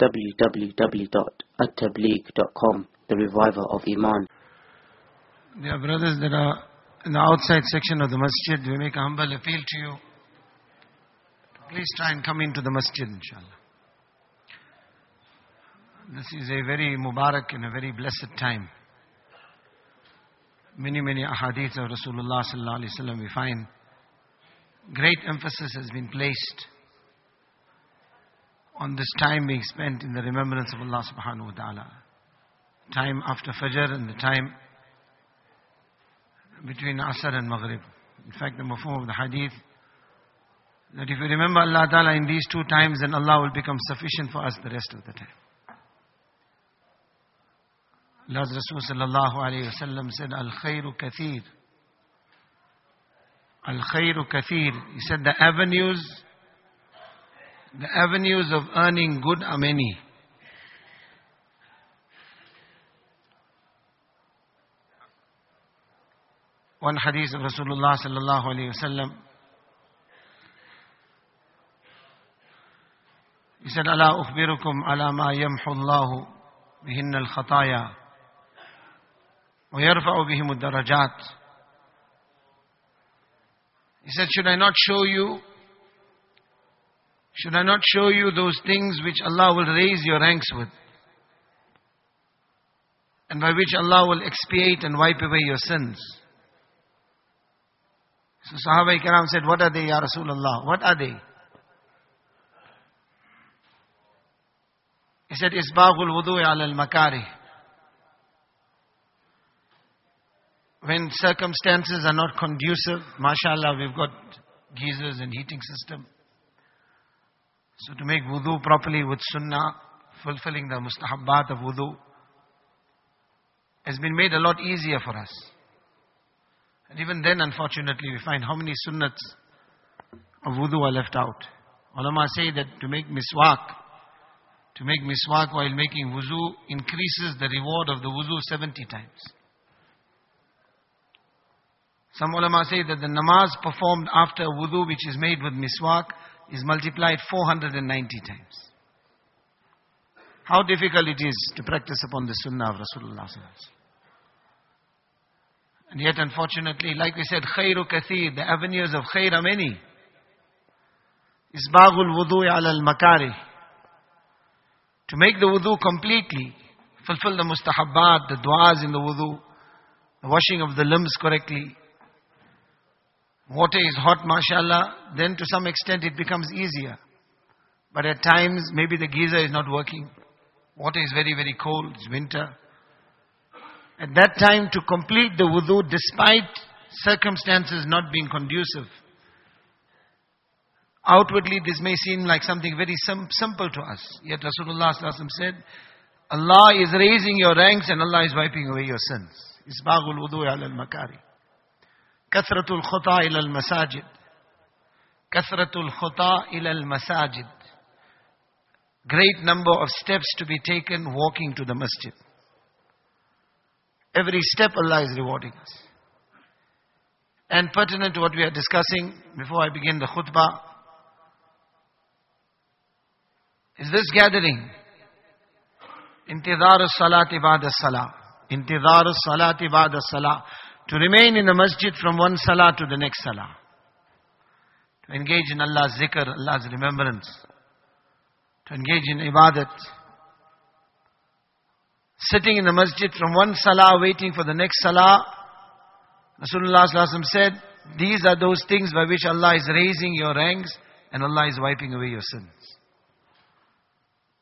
www.attablig.com, the reviver of Iman. Dear brothers that are in the outside section of the masjid, we make a humble appeal to you. Please try and come into the masjid, inshallah. This is a very Mubarak and a very blessed time. Many, many ahadith of Rasulullah sallallahu alaihi wasallam we find great emphasis has been placed on this time being spent in the remembrance of Allah subhanahu wa ta'ala. Time after Fajr and the time between Asr and Maghrib. In fact, the mafhum of the hadith that if you remember Allah Ta'ala in these two times, then Allah will become sufficient for us the rest of the time. Allah's Rasul sallallahu alayhi wa sallam said, Al khayru kathir. Al khayru kathir. He said the avenues, the avenues of earning good are many. One hadith of Rasulullah sallallahu alayhi wasallam. He said, "Ala ukhbirukum ala ma yamhu Allah bihin al-khataya wa yarfa'u ad-darajat." He said, "Should I not show you should I not show you those things which Allah will raise your ranks with? And by which Allah will expiate and wipe away your sins. So Sahaba Ikram said, what are they, Ya Rasulullah? What are they? He said, Isbaghul wudu'i ala al-makari. When circumstances are not conducive, mashallah, we've got geysers and heating system. So to make wudu properly with sunnah, fulfilling the mustahabbat of wudu, has been made a lot easier for us. And even then, unfortunately, we find how many sunnats of wudu are left out. Ulama say that to make miswak, to make miswak while making wudu increases the reward of the wudu 70 times. Some ulama say that the namaz performed after wudu which is made with miswak is multiplied 490 times. How difficult it is to practice upon the sunnah of Rasulullah And yet unfortunately, like we said, khairu kathir, the avenues of khair are many. Isbagul wudu ala al-makari. To make the wudu completely, fulfill the mustahabbat, the du'as in the wudu, the washing of the limbs correctly. Water is hot, mashallah, then to some extent it becomes easier. But at times, maybe the geyser is not working. Water is very, very cold, it's winter. At that time, to complete the wudu, despite circumstances not being conducive, Outwardly, this may seem like something very sim- simple to us. Yet Rasulullah said, Allah is raising your ranks and Allah is wiping away your sins. Isbaghul wudu al-makari. Kathratul khuta ila al-masajid. Kathratul khuta ila al-masajid. Great number of steps to be taken walking to the masjid. Every step Allah is rewarding us. And pertinent to what we are discussing before I begin the khutbah, is this gathering. Intidar salati ba'da salah. Intidar salati ba'da salah. To remain in the masjid from one salah to the next salah. To engage in Allah's zikr, Allah's remembrance. To engage in ibadat. Sitting in the masjid from one salah waiting for the next salah. Rasulullah said, these are those things by which Allah is raising your ranks and Allah is wiping away your sins.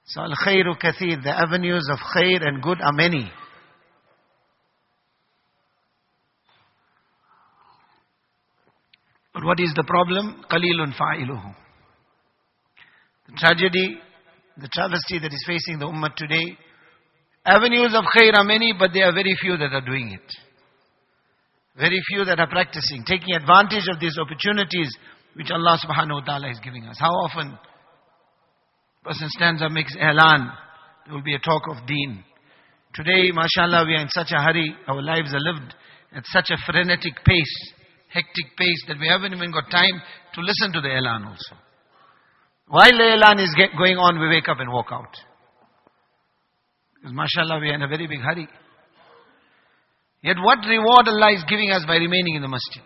So al-khayru kathir, the avenues of khair and good are many. But what is the problem? Qalilun fa'iluhu. The tragedy, the travesty that is facing the ummah today, avenues of khair are many, but there are very few that are doing it. Very few that are practicing, taking advantage of these opportunities which Allah subhanahu wa ta'ala is giving us. How often person stands up, makes elan, there will be a talk of deen. Today, mashallah, we are in such a hurry, our lives are lived at such a frenetic pace, hectic pace, that we haven't even got time to listen to the elan also. While the elan is get, going on, we wake up and walk out. Because mashallah, we are in a very big hurry. Yet what reward Allah is giving us by remaining in the masjid?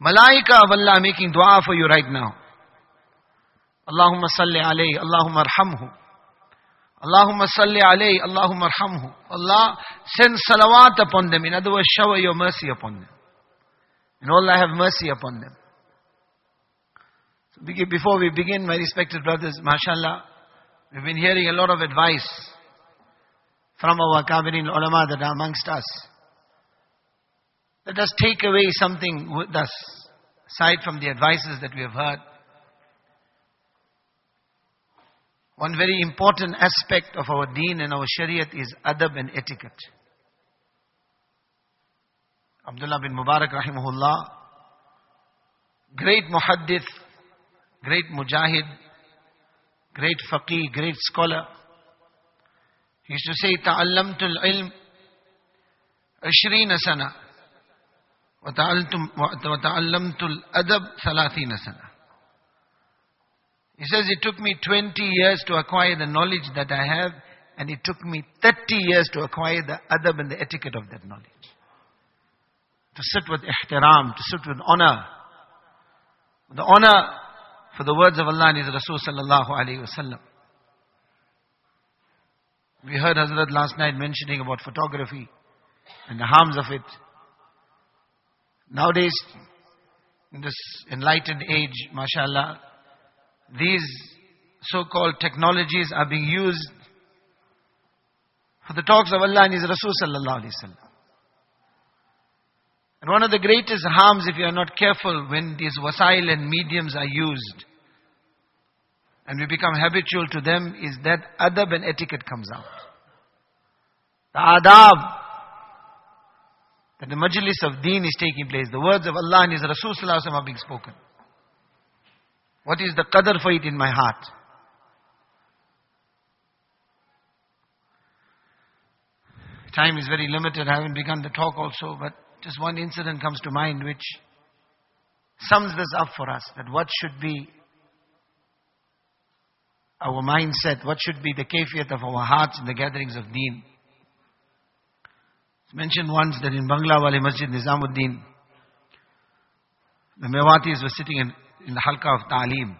Malaika of Allah making dua for you right now. Allahumma salli alayhi, Allahumma arhamhu. Allahumma salli alayhi, Allahumma arhamhu. Allah send salawat upon them. In other words, shower your mercy upon them. And Allah have mercy upon them. So before we begin, my respected brothers, mashallah, we've been hearing a lot of advice from our Kabirin ulama that are amongst us. Let us take away something with us, aside from the advices that we have heard. One very important aspect of our deen and our shariat is adab and etiquette. Abdullah bin Mubarak rahimahullah, great muhaddith, great mujahid, great faqih, great scholar. He used to say, تعلمت العلم عشرين سنة وتعلمت الأدب ثلاثين سنة He says, it took me 20 years to acquire the knowledge that I have, and it took me 30 years to acquire the adab and the etiquette of that knowledge. To sit with ihtiram, to sit with honor. The honor for the words of Allah and His Rasul sallallahu alayhi wasallam. We heard Hazrat last night mentioning about photography and the harms of it. Nowadays, in this enlightened age, mashallah, these so-called technologies are being used for the talks of Allah and His Rasul sallallahu alayhi wasallam. And one of the greatest harms if you are not careful when these wasail and mediums are used and we become habitual to them is that adab and etiquette comes out. The adab that the majlis of deen is taking place. The words of Allah and His Rasul are being spoken. What is the qadr for it in my heart? Time is very limited. I haven't begun the talk also, but just one incident comes to mind which sums this up for us that what should be our mindset, what should be the kafiyat of our hearts in the gatherings of deen. It's mentioned once that in Bangla Masjid Nizamuddin, the Mewatis were sitting in in the halqa of ta'aleem,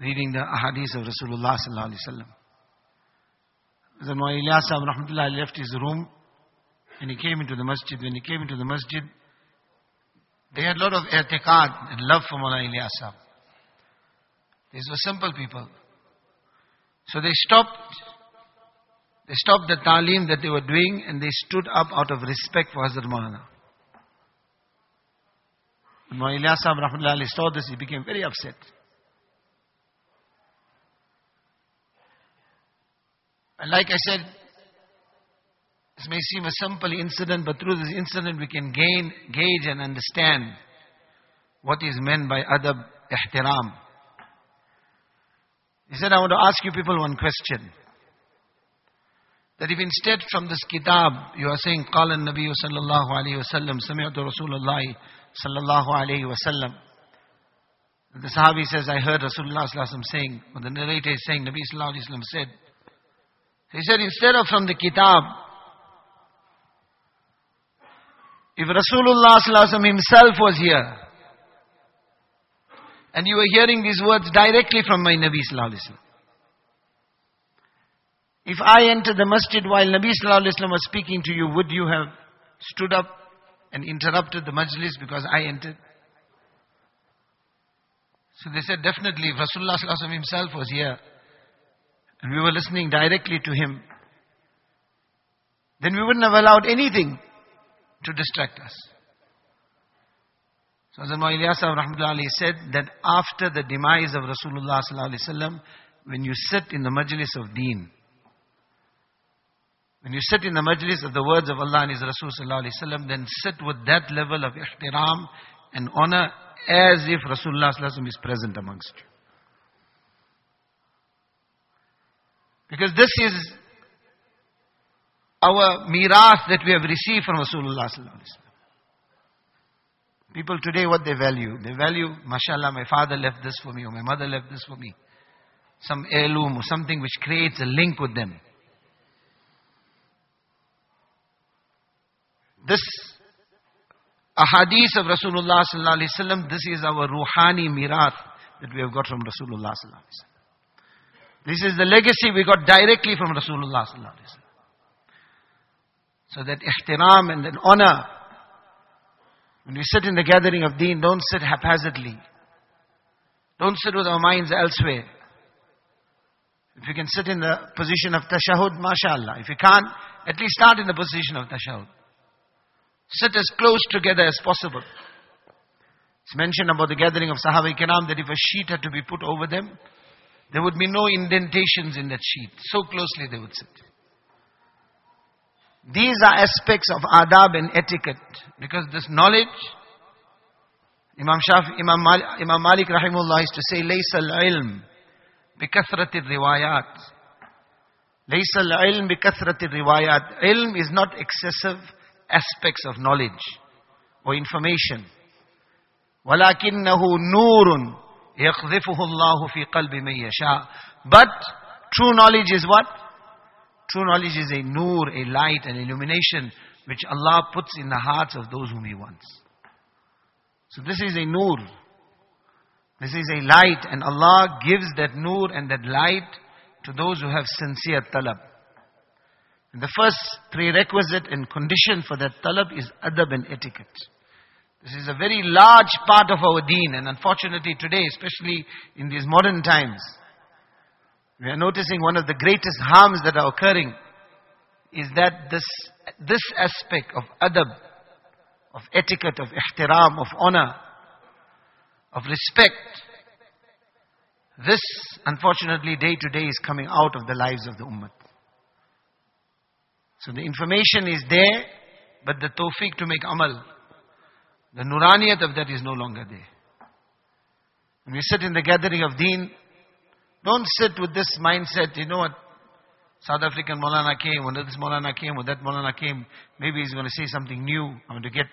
reading the ahadith of Rasulullah sallallahu alaihi wasallam. Then Ilyas Sahib rahmatullah left his room and he came into the masjid. When he came into the masjid, they had a lot of i'tiqad and love for Mullah Ilyas. These were simple people. So they stopped. They stopped the talim that they were doing and they stood up out of respect for Hazrat Maulana. When Ilyas Sahib saw this, he became very upset. And like I said, this may seem a simple incident, but through this incident we can gain, gauge and understand what is meant by adab ihtiram. He said, I want to ask you people one question. That if instead from this kitab you are saying, قال النبي صلى الله عليه وسلم سمعت رسول الله sallallahu alayhi wasallam. The Sahabi says, I heard Rasulullah sallallahu saying, or the narrator is saying, Nabi sallallahu alayhi wasallam said, he said, instead of from the kitab, if Rasulullah himself was here, and you were hearing these words directly from my Nabi sallallahu if I entered the masjid while Nabi sallallahu was speaking to you, would you have stood up and interrupted the majlis because I entered. So they said, definitely, if Rasulullah himself was here and we were listening directly to him, then we wouldn't have allowed anything to distract us. So Hazrat rahmatullah said that after the demise of Rasulullah when you sit in the majlis of deen, when you sit in the majlis of the words of Allah and His Rasul sallallahu then sit with that level of ihtiram and honor as if Rasulullah is present amongst you. Because this is our mirath that we have received from Rasulullah People today what they value? They value, mashallah, my father left this for me or my mother left this for me. some heirloom or something which creates a link with them. This ahadith of Rasulullah sallallahu this is our ruhani mirath that we have got from Rasulullah sallallahu. This is the legacy we got directly from Rasulullah sallallahu. So that ihtiram and then honor. When you sit in the gathering of deen, don't sit haphazardly. Don't sit with our minds elsewhere. If you can sit in the position of tashahud, mashallah. If you can't, at least start in the position of tashahud. Sit as close together as possible. It's mentioned about the gathering of Sahaba Kiram that if a sheet had to be put over them, there would be no indentations in that sheet. So closely they would sit. These are aspects of adab and etiquette. Because this knowledge, Imam Shafi, Imam, Mal, Imam Malik rahimullah used to say, ليس العلم بكثرة الروايات. ليس العلم بكثرة الروايات. Ilm is not excessive aspects of knowledge or information. ولكنه نور يقذفه الله في قلب من يشاء. But true knowledge is what? True knowledge is a nur, a light, an illumination which Allah puts in the hearts of those whom He wants. So this is a nur. This is a light and Allah gives that nur and that light to those who have sincere talab. And the first prerequisite and condition for that talab is adab and etiquette. This is a very large part of our deen and unfortunately today, especially in these modern times, we are noticing one of the greatest harms that are occurring is that this, this aspect of adab, of etiquette, of ihtiram, of honor, of respect, this unfortunately day to day is coming out of the lives of the ummah. So the information is there, but the tawfiq to make amal, the nuraniyat of that is no longer there. When we sit in the gathering of deen, don't sit with this mindset, you know what, South African Molana came, or this Molana came, or that Molana came, maybe he's going to say something new, I want to get,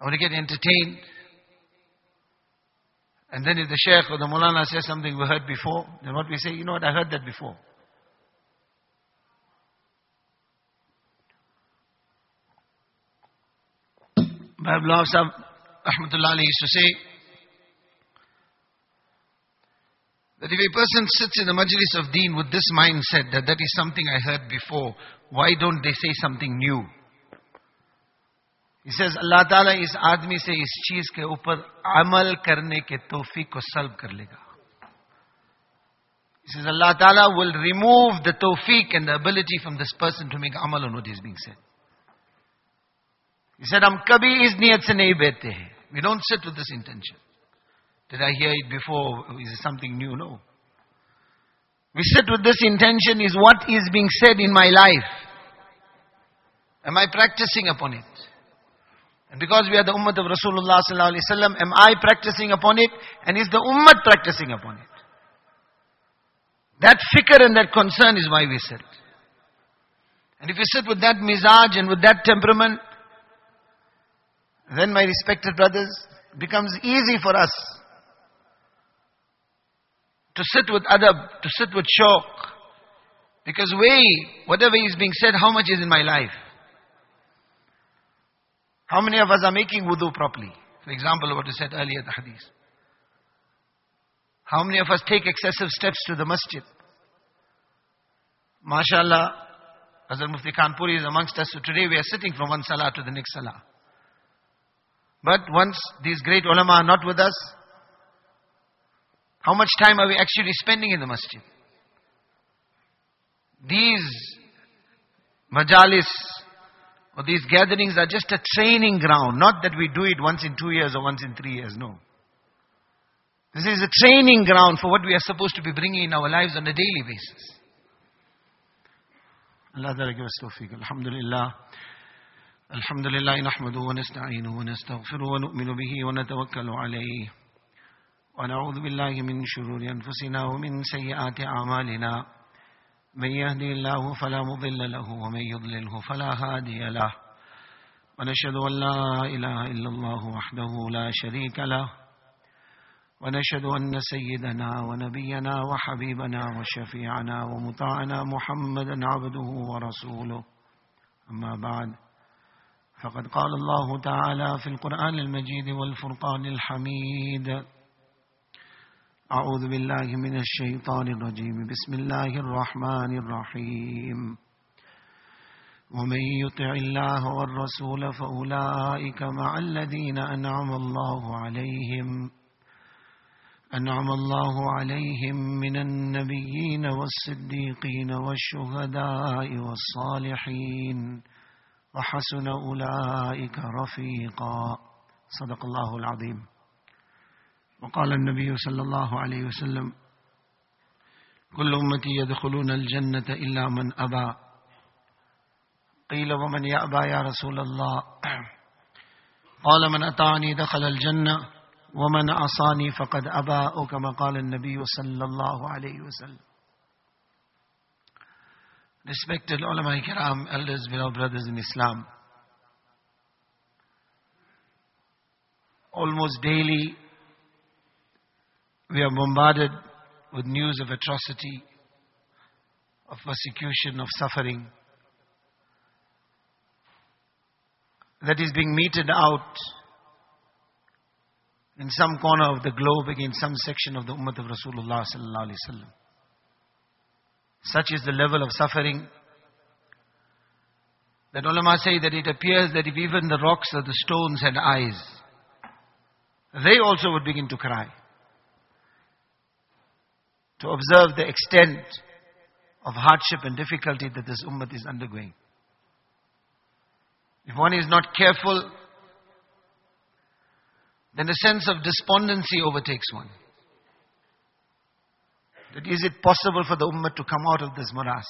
I want to get entertained. And then if the Sheikh or the Molana says something we heard before, then what we say, you know what, I heard that before. Bible Sahib, Rahmatullah used to say, That if a person sits in the majlis of deen with this mindset that that is something I heard before, why don't they say something new? He says, Allah Ta'ala is आदमी से इस चीज के ऊपर अमल करने के तौफीक को सल्ब कर लेगा. He says, Allah Ta'ala will remove the tawfiq and the ability from this person to make amal on what is being said. He said, हम कभी इस नियत से नहीं बैठते हैं. We don't sit with this intention. Did I hear it before? Is it something new? No. We sit with this intention is what is being said in my life. Am I practicing upon it? And because we are the ummah of Rasulullah am I practicing upon it? And is the ummah practicing upon it? That fikr and that concern is why we sit. And if we sit with that mizaj and with that temperament, then my respected brothers, becomes easy for us to sit with adab, to sit with shawq. Because weigh whatever is being said, how much is in my life? How many of us are making wudu properly? For example, what I said earlier, the hadith. How many of us take excessive steps to the masjid? MashaAllah, Hazrat Mufti Kanpuri is amongst us. So today we are sitting from one salah to the next salah. But once these great ulama are not with us, how much time are we actually spending in the masjid? These majalis or these gatherings are just a training ground. Not that we do it once in two years or once in three years. No. This is a training ground for what we are supposed to be bringing in our lives on a daily basis. Allah Ta'ala give us tawfiq. Alhamdulillah. الحمد لله نحمده ونستعينه ونستغفره ونؤمن به ونتوكل عليه ونعوذ بالله من شرور أنفسنا ومن سيئات أعمالنا. من يهدي الله فلا مضل له ومن يضلله فلا هادي له. ونشهد أن لا إله إلا الله وحده لا شريك له. ونشهد أن سيدنا ونبينا وحبيبنا وشفيعنا ومطاعنا محمدا عبده ورسوله. أما بعد فقد قال الله تعالى في القرآن المجيد والفرقان الحميد. أعوذ بالله من الشيطان الرجيم. بسم الله الرحمن الرحيم. ومن يطع الله والرسول فأولئك مع الذين أنعم الله عليهم. أنعم الله عليهم من النبيين والصديقين والشهداء والصالحين. وحسن أولئك رفيقا. صدق الله العظيم. وقال النبي صلى الله عليه وسلم كل أمتي يدخلون الجنة إلا من أبى. قيل ومن يأبى يا رسول الله؟ قال من أطعني دخل الجنة ومن عصاني فقد أبى. أو كما قال النبي صلى الله عليه وسلم. Respected ulama kiram, elders, beloved brothers in Islam. Almost daily, we are bombarded with news of atrocity, of persecution, of suffering that is being meted out in some corner of the globe against some section of the Ummah of Rasulullah. Such is the level of suffering that ulama say that it appears that if even the rocks or the stones had eyes, they also would begin to cry. To observe the extent of hardship and difficulty that this ummah is undergoing. If one is not careful, then a sense of despondency overtakes one. That is it possible for the ummah to come out of this morass?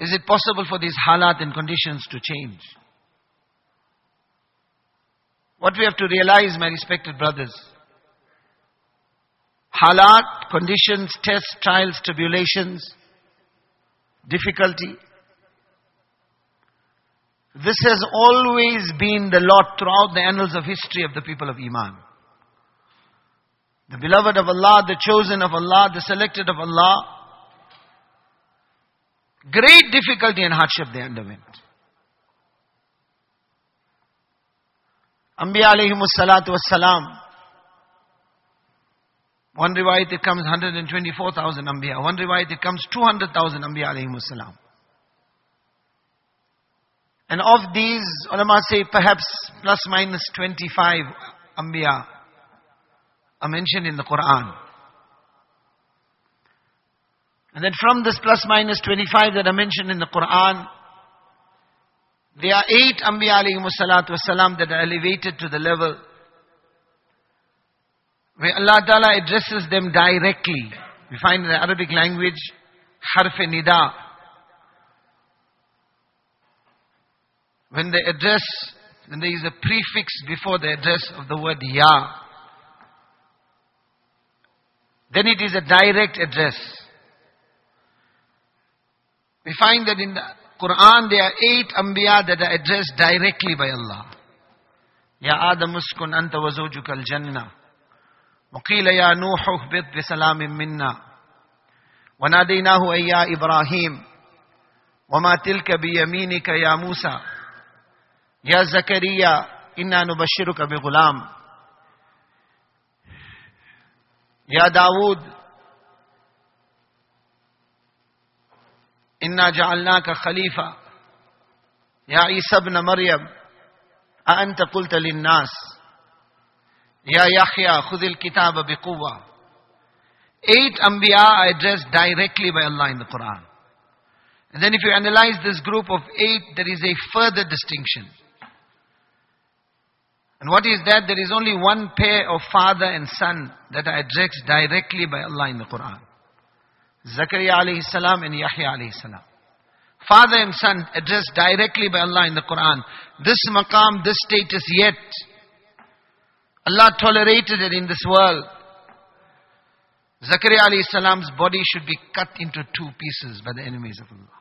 Is it possible for these halat and conditions to change? What we have to realize, my respected brothers, halat, conditions, tests, trials, tribulations, difficulty, this has always been the lot throughout the annals of history of the people of Iman. The beloved of Allah, the chosen of Allah, the selected of Allah, great difficulty and hardship they underwent. Anbiya salatu was salam. One riwayat it comes 124,000 Anbiya. One riwayat it comes 200,000 Anbiya alayhimus salam. And of these, ulama say perhaps plus minus 25 Anbiya are mentioned in the Quran. And then from this plus minus 25 that are mentioned in the Quran, there are eight Anbiya alayhi salatu wasalam that are elevated to the level where Allah Ta'ala addresses them directly. We find in the Arabic language, harf nida. When they address, when there is a prefix before the address of the word Ya, then it is a direct address. We find that in the Quran there are eight Anbiya that are addressed directly by Allah. Ya Adam uskun anta wa al-jannah. وقيل يا نوح اهبط بسلام منا. وناديناه أي يا إبراهيم وما تلك بيمينك يا موسى. يا زكريا إنا نبشرك بغلام. يا داود إنا جعلناك خليفة. يا عيسى ابن مريم أأنت قلت للناس؟ Ya Yahya, khudil kitab biquwa. Eight Ambiya are addressed directly by Allah in the Quran. And then if you analyze this group of eight, there is a further distinction. And what is that? There is only one pair of father and son that are addressed directly by Allah in the Quran. Zakaria alayhi salam and Yahya alayhi salam. Father and son addressed directly by Allah in the Quran. This maqam, this status yet Allah tolerated it in this world. Zakaria alayhi salam's body should be cut into two pieces by the enemies of Allah.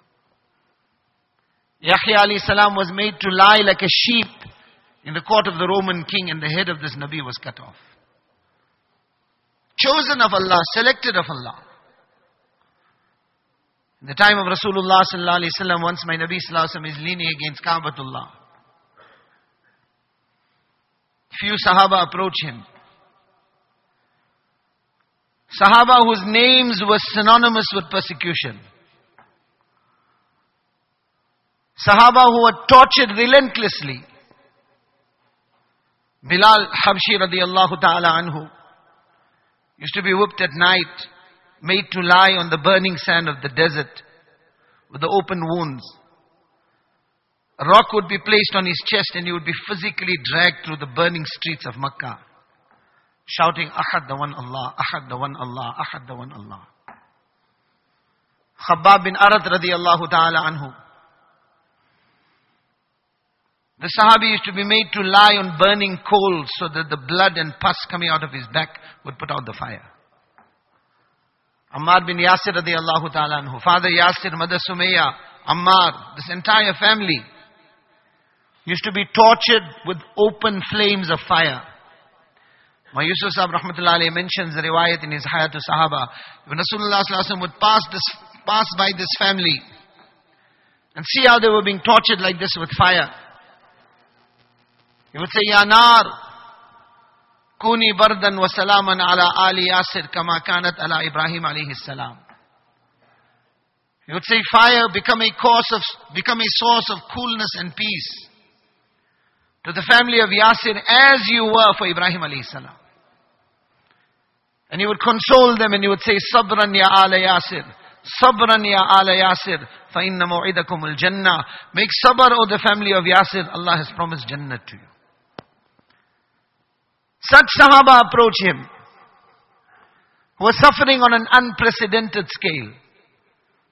Yahya alayhi salam was made to lie like a sheep in the court of the Roman king and the head of this Nabi was cut off. chosen of Allah, selected of Allah. In the time of Rasulullah sallallahu alaihi wasallam, once my Nabi sallallahu wasallam is leaning against Kaabatullah. Few Sahaba approach him. Sahaba whose names were synonymous with persecution. Sahaba who were tortured relentlessly. Bilal Habshi radiallahu ta'ala anhu used to be whipped at night, made to lie on the burning sand of the desert with the open wounds. A rock would be placed on his chest and he would be physically dragged through the burning streets of Makkah, shouting, Ahad the one Allah, Ahad the one Allah, Ahad the one Allah. Khabbab bin Arat radiallahu ta'ala anhu the Sahabi used to be made to lie on burning coals so that the blood and pus coming out of his back would put out the fire. Ammar bin Yasir radiallahu ta'ala anhu. Father Yasir, Mother Sumayya, Ammar, this entire family used to be tortured with open flames of fire. My Yusuf Sahib rahmatullahi mentions the riwayat in his Hayatu Sahaba. When Rasulullah would pass, this, pass by this family and see how they were being tortured like this with fire. He would say, Ya nar, kuni bardan wa salaman ala ali Yasir kama kanat ala Ibrahim alayhi salam. He would say, fire, become a cause of, become a source of coolness and peace to the family of Yasin as you were for Ibrahim alayhi salam. And you would console them and you would say, Sabran ya ala Yasir. Sabran ya ala Yasir. Fa'inna mu'idakum al-jannah. Make sabr, O the family of Yasir. Allah has promised Jannah to you. Such Sahaba approach him. Who were suffering on an unprecedented scale.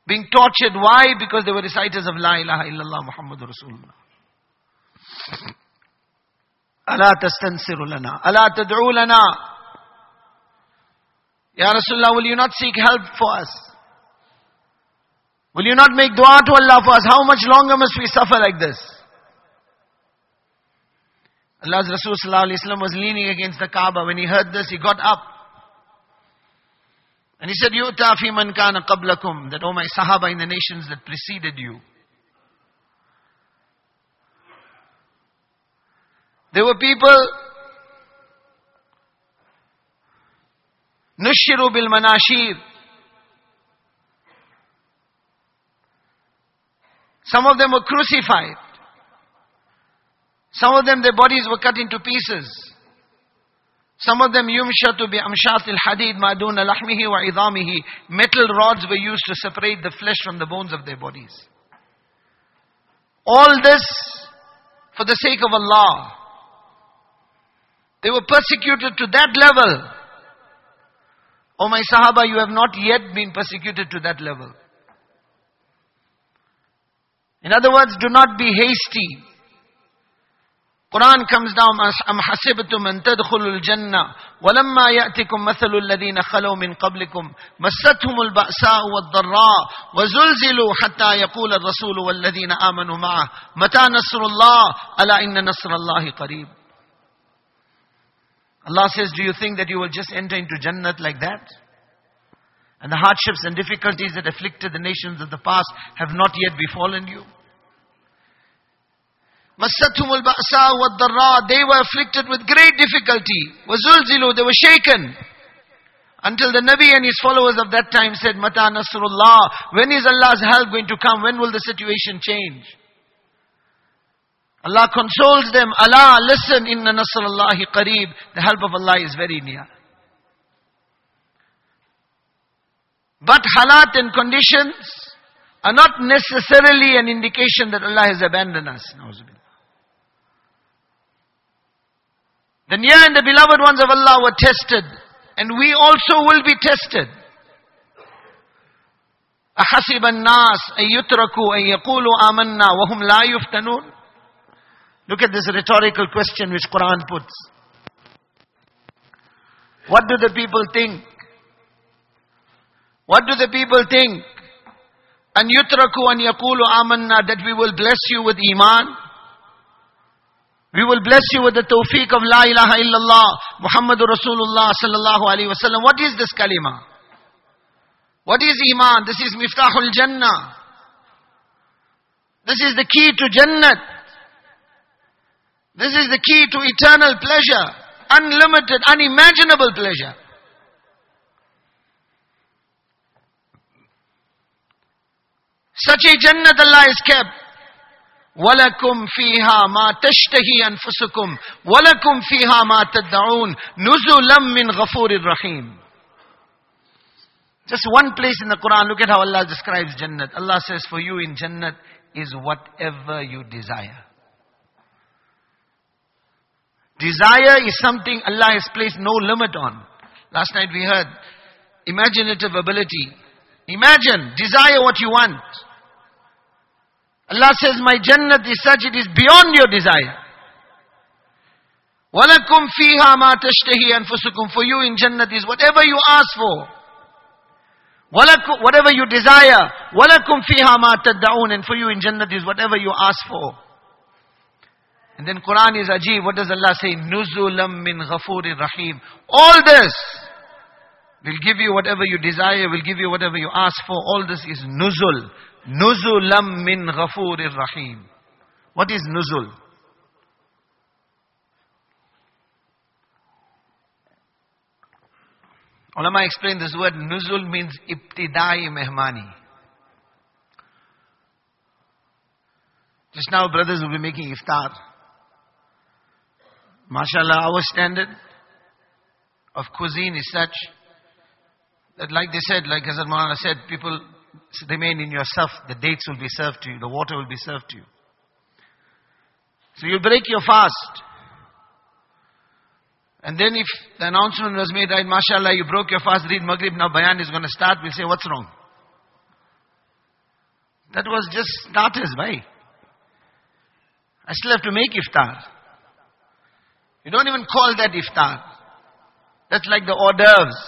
Being tortured. Why? Because they were reciters of La ilaha illallah Muhammadur Rasulullah. ألا تستنصر لنا ألا تدعو لنا Ya Rasulullah, will you not seek help for us? Will you not make dua to Allah for us? How much longer must we suffer like this? Allah's Rasul was leaning against the Kaaba. When he heard this, he got up. And he said, Yu'ta fi man kana qablakum. That, oh my Sahaba in the nations that preceded you. There were people Nushiru bil manashir. Some of them were crucified. Some of them, their bodies were cut into pieces. Some of them, yumshatu bi amshat al-hadid maduna lahmihi wa idamihi. Metal rods were used to separate the flesh from the bones of their bodies. All this for the sake of Allah. They were persecuted to that level. Oh my Sahaba, you have not yet been persecuted to that level. In other words, do not be hasty. Quran comes down, أَمْ حَسِبْتُمْ أَن تَدْخُلُوا الْجَنَّةِ وَلَمَّا يَأْتِكُمْ مَثَلُ الَّذِينَ خَلَوْا مِنْ قَبْلِكُمْ مَسَّتْهُمُ الْبَأْسَاءُ وَالضَّرَّاءُ وَزُلْزِلُوا حَتَّى يَقُولَ الرَّسُولُ وَالَّذِينَ آمَنُوا مَعَهُ مَتَى نَصْرُ اللَّهِ أَلَا إِنَّ نَصْرَ اللَّهِ قَرِيبٌ Allah says, do you think that you will just enter into Jannat like that? And the hardships and difficulties that afflicted the nations of the past have not yet befallen you? مستهم البأساء والضراء they were afflicted with great difficulty وزلزلوا they were shaken until the Nabi and his followers of that time said Mata Nasrullah when is Allah's help going to come when will the situation change Allah consoles them Allah listen inna nasrullahi qareeb the help of Allah is very near but halat and conditions are not necessarily an indication that Allah has abandoned us. The near and the beloved ones of Allah were tested. And we also will be tested. أحسب الناس أن يتركوا أن يقولوا آمنا وهم لا يفتنون Look at this rhetorical question which Quran puts. What do the people think? What do the people think? And yutraku and yakulu amanna that we will bless you with iman. We will bless you with the tawfiq of la ilaha illallah Muhammadur Rasulullah sallallahu alaihi wasallam. What is this kalima? What is iman? This is miftahul jannah. This is the key to jannah. This is the key to eternal pleasure, unlimited, unimaginable pleasure. Such a Jannat Allah has kept. ولكم فيها ما تشتهي أنفسكم ولكم فيها ما تدعون نزلا من غفور رحيم Just one place in the Quran, look at how Allah describes Jannat. Allah says, For you in Jannat is whatever you desire. Desire is something Allah has placed no limit on. Last night we heard imaginative ability. Imagine, desire what you want. Allah says, My Jannat is such, it is beyond your desire. وَلَكُمْ فِيهَا مَا تَشْتَهِي أَنفُسُكُمْ For you in Jannat is whatever you ask for. Whatever you desire. وَلَكُمْ فِيهَا مَا تَدَّعُونَ And for you in Jannat is whatever you ask for. And then Quran is ajeeb. What does Allah say? Nuzulam min ghafurin rahim. All this will give you whatever you desire, will give you whatever you ask for. All this is nuzul. Nuzulam min ghafurin rahim. What is nuzul? Ulama explained this word nuzul means ibtidai mehmani. Just now brothers will be making iftar. MashaAllah, our standard of cuisine is such that like they said, like Hazrat Maulana said, people remain in yourself, the dates will be served to you, the water will be served to you. So you break your fast. And then if the announcement was made, right, mashallah, you broke your fast, read Maghrib, now Bayan is going to start, we'll say, what's wrong? That was just starters, bhai. I still have to make iftar. You don't even call that iftar. That's like the hors d'oeuvres.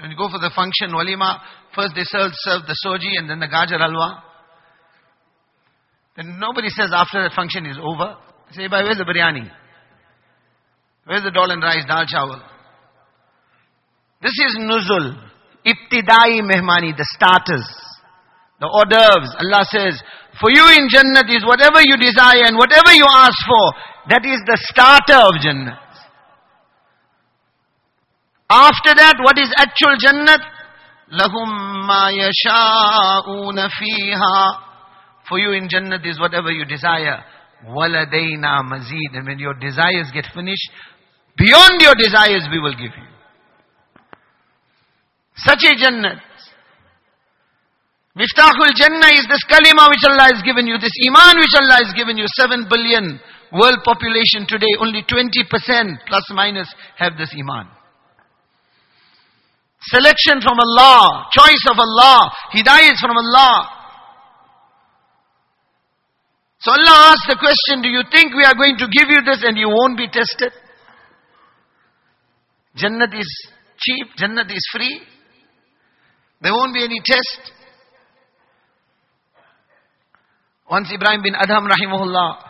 When you go for the function, walima, first they serve, serve the soji and then the gajar halwa. Then nobody says after the function is over, say, "Bhai, where's the biryani? Where's the dal and rice, dal chawal? This is nuzul, ibtidai mehmani, the starters, the hors d'oeuvres. Allah says, for you in Jannat is whatever you desire and whatever you ask for, that is the starter of Jannat. After that, what is actual Jannat? لَهُمْ مَا يَشَاءُونَ فِيهَا For you in Jannat is whatever you desire. وَلَدَيْنَا مَزِيدٌ And when your desires get finished, beyond your desires we will give you. Such a Jannat. Miftahul Jannah is this kalima which Allah has given you, this iman which Allah has given you. Seven billion world population today, only 20% plus minus have this iman. Selection from Allah, choice of Allah, hidayah from Allah. So Allah asked the question, do you think we are going to give you this and you won't be tested? Jannat is cheap, Jannat is free. There won't be any test. Once Ibrahim bin Adham rahimahullah,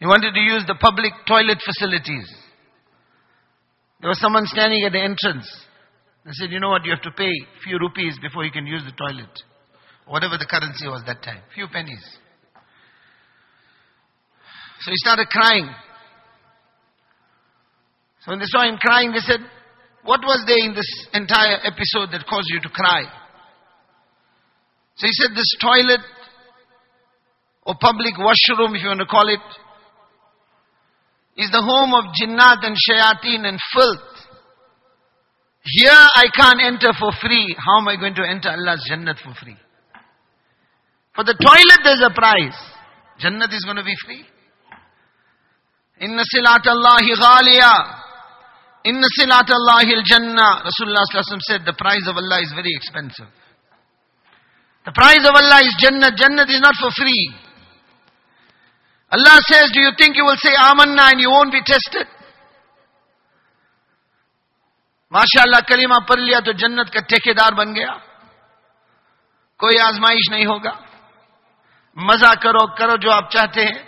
he wanted to use the public toilet facilities. There was someone standing at the entrance. They said, you know what, you have to pay a few rupees before you can use the toilet. Whatever the currency was that time. Few pennies. So he started crying. So when they saw him crying, they said, what was there in this entire episode that caused you to cry? So he said, this toilet or public washroom, if you want to call it, is the home of jinnat and shayateen and filth. Here I can't enter for free. How am I going to enter Allah's Jannat for free? For the toilet there's a price. Jannat is going to be free. Inna silat Allahi ghaliya. Inna silat Allahi al-Jannah. Rasulullah said the price of Allah is very expensive. پرائز آف اللہ از جنت جنت از نٹ فری اللہ سے ڈو یو تھنک یو ول سی آمن اینڈ یو اون بی ٹھسٹڈ ماشاء اللہ کریمہ پلیا تو جنت کا ٹھیکیدار بن گیا کوئی آزمائش نہیں ہوگا مزہ کرو کرو جو آپ چاہتے ہیں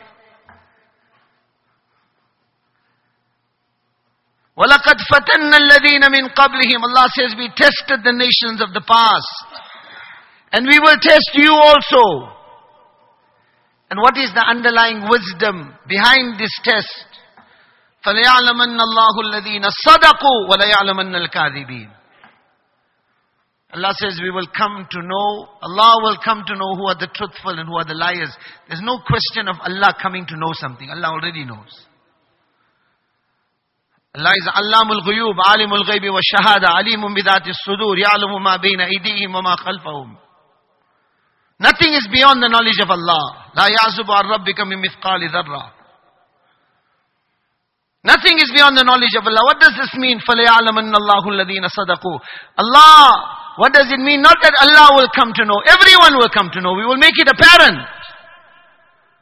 ولقت فتح امین قبل ہیم اللہ سے ٹھیک دا نیشن آف دا پاسٹ And we will test you also. And what is the underlying wisdom behind this test? فَلَيَعْلَمَنَّ اللَّهُ الَّذِينَ صَدَقُوا وَلَيَعْلَمَنَّ الْكَاذِبِينَ Allah says we will come to know, Allah will come to know who are the truthful and who are the liars. There's no question of Allah coming to know something. Allah already knows. Allah is Allamul Ghuyub, Alimul Ghaibi wa Shahada, Alimun bidati sudur, Ya'lamu ma bayna aydihim wa ma khalfahum. Nothing is beyond the knowledge of Allah. La ya'zubu ar rabbika min mithqali dharra. Nothing is beyond the knowledge of Allah. What does this mean? فَلَيَعْلَمَنَّ اللَّهُ الَّذِينَ صَدَقُوا Allah what does it mean? Not that Allah will come to know. Everyone will come to know. We will make it apparent.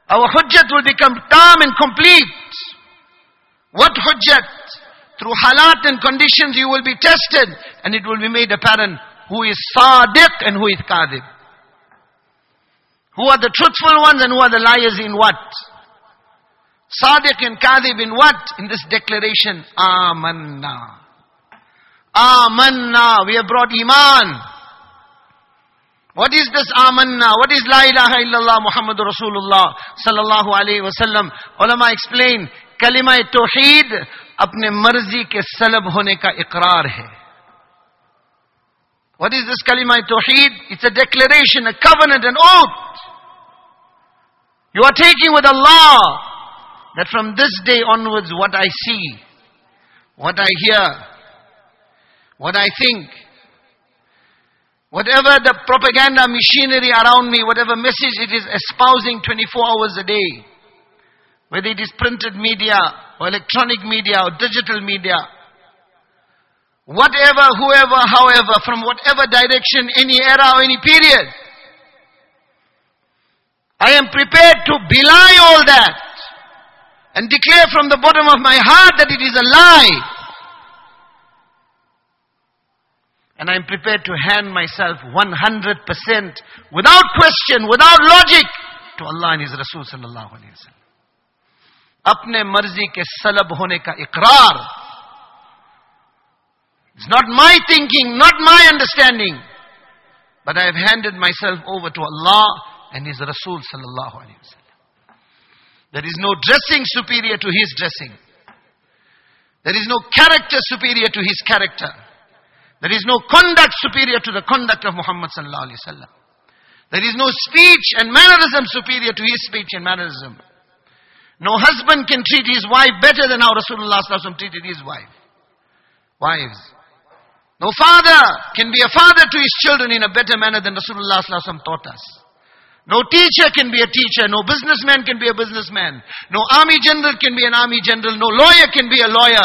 Our hujjat will become tam and complete. What hujjat? Through halat and conditions you will be tested and it will be made apparent who is sadiq and who is kadib. ٹروتفل ونز لائز ان وٹ سادق ان کا منا وی ار براڈ ایمان وٹ از دس آ منا وٹ از لائی اللہ محمد رسول اللہ صلی اللہ علیہ وسلم علما ایکسپلین کلیما توحید اپنے مرضی کے سلب ہونے کا اقرار ہے What is this kalima tawheed? It's a declaration, a covenant, an oath. You are taking with Allah that from this day onwards what I see, what I hear, what I think, whatever the propaganda machinery around me, whatever message it is espousing 24 hours a day, whether it is printed media or electronic media or digital media, whatever, whoever, however, from whatever direction, any era or any period, I am prepared to belie all that and declare from the bottom of my heart that it is a lie. And I'm prepared to hand myself 100% without question, without logic to Allah and His Rasul sallallahu alayhi wa sallam. अपने मर्जी के slub होने का इकरार it's not my thinking, not my understanding. But I have handed myself over to Allah and His Rasul sallallahu alayhi wasallam. There is no dressing superior to His dressing. There is no character superior to His character. There is no conduct superior to the conduct of Muhammad sallallahu alaihi wasallam. There is no speech and mannerism superior to his speech and mannerism. No husband can treat his wife better than how Rasulullah treated his wife. Wives. No father can be a father to his children in a better manner than Rasulullah taught us. No teacher can be a teacher. No businessman can be a businessman. No army general can be an army general. No lawyer can be a lawyer.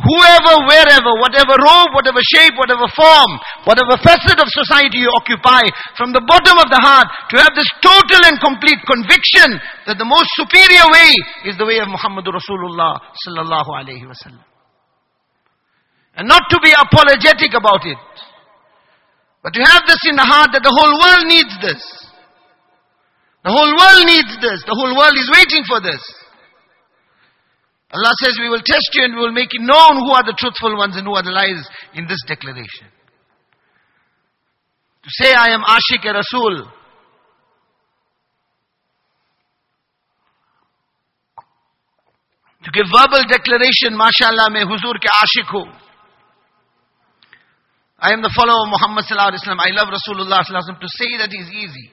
Whoever, wherever, whatever robe, whatever shape, whatever form, whatever facet of society you occupy, from the bottom of the heart, to have this total and complete conviction that the most superior way is the way of Muhammadur Rasulullah sallallahu alayhi wasallam. And not to be apologetic about it. But to have this in the heart that the whole world needs this. The whole world needs this. The whole world is waiting for this. Allah says, We will test you and we will make it known who are the truthful ones and who are the liars in this declaration. To say, I am Ashik Rasul. To give verbal declaration, mashallah, may huzur ke ashik ho. I am the follower of Muhammad sallallahu alaihi wasallam. I love Rasulullah sallallahu alaihi wasallam. To say that is easy.